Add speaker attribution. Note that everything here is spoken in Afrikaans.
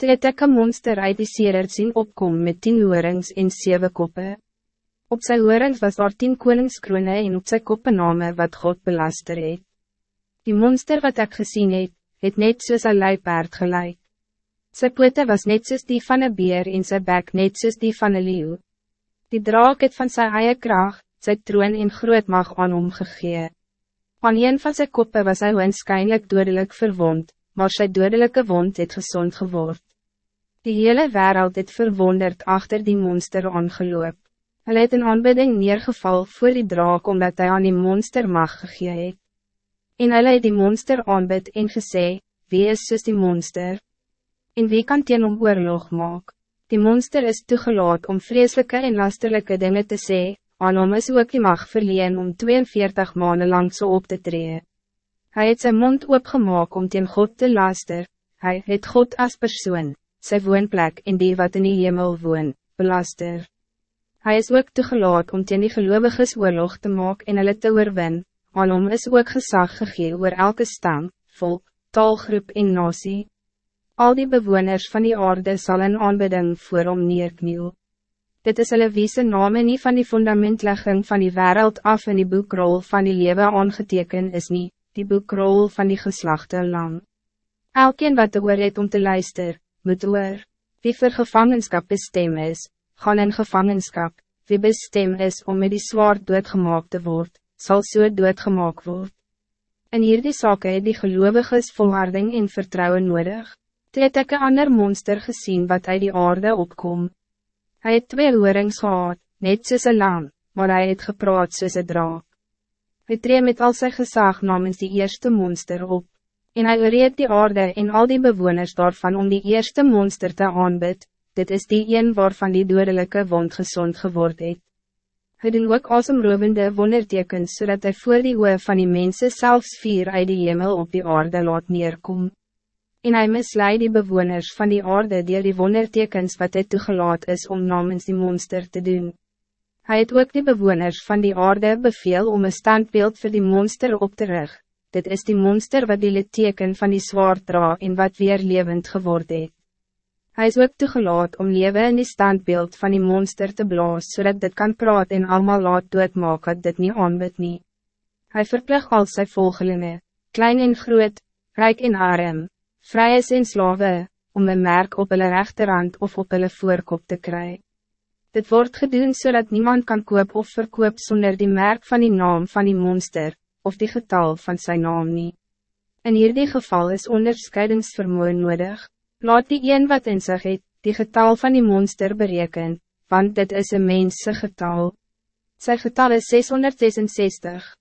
Speaker 1: Toe het ek een monster uit die serert sien opkom met tien hoorings en zeven koppen. Op zijn hoorings was daar tien koningskrone en op zijn koppen name wat God belaster het. Die monster wat ik gezien het, het net soos een luipaard gelijk. Sy pote was net soos die van een beer en sy bek net soos die van een leeuw. Die draak het van sy eie kracht, sy troon en groot mag aan hom gegee. Aan een van sy koppe was hy waarschijnlijk dodelijk verwond, maar sy dodelijke wond het gezond geword. Die hele wereld het verwonderd achter die monster aangeloop. Hij het een aanbidding neergeval voor die draak omdat hij aan die monster mag gegee het. En hy het die monster aanbid en gesê, wie is soos die monster? En wie kan teen om oorlog maak? Die monster is toegelaat om vreselijke en lasterlijke dingen te sê, aan hom is ook die mag verleen om 42 maanden lang zo so op te treden. Hij het zijn mond opgemaak om teen God te laster, hij het God als persoon, sy woonplek en die wat in die hemel woon, belaster. Hij is ook toegelaat om teen die geloviges oorlog te maak en hulle te oorwin, aan hom is ook gezag gegee oor elke stam, volk, taalgroep en nasie. Al die bewoners van die aarde zal een aanbidding voor hom neerkniel. Dit is hulle wie se name nie van die fundamentlegging van die wereld af in die boekrol van die lewe aangeteken is nie, die boekrol van die geslachte lang. Elkeen wat de oor het om te luisteren, moet oor, wie vir gevangenskap bestem is, gaan in gevangenskap, wie bestem is om met die zwaard doodgemaak te word, zal so doodgemaak word. In hierdie sake het die geloviges volharding en vertrouwen nodig. Toe het ek een ander monster gezien wat uit die aarde opkom. Hij het twee hoorings gehad, net soos een lam, maar hij het gepraat soos een draak. Hy tree met al sy gezag namens die eerste monster op en hij reed die aarde en al die bewoners daarvan om die eerste monster te aanbid, dit is die een waarvan die dodelijke wond gezond geword het. Hy doen ook asemrovende wondertekens, zodat hij voor die oe van die mensen zelfs vier uit die hemel op die aarde laat neerkom. En hij misleid die bewoners van die aarde die die wondertekens wat hij toegelaat is om namens die monster te doen. Hij het ook die bewoners van die aarde beveel om een standbeeld voor die monster op te richten dit is die monster wat die teken van die zwaard dra en wat weer levend geworden het. Hij is ook toegelaat om leven in die standbeeld van die monster te blaas, zodat dit kan praat en allemaal laat doodmaak dat dit niet aanbid nie. Hij verplicht al sy volgelinge, klein en groot, rijk en arm, vrij en slawe, om een merk op hulle rechterhand of op hulle voorkop te krijgen. Dit wordt gedaan zodat niemand kan koop of verkoop zonder die merk van die naam van die monster, of die getal van zijn naam niet. In hierdie geval is onderscheidingsvermoe nodig. Laat die een wat in zich het, die getal van die monster bereken, want dit is een mensse getal. Zijn getal is 666.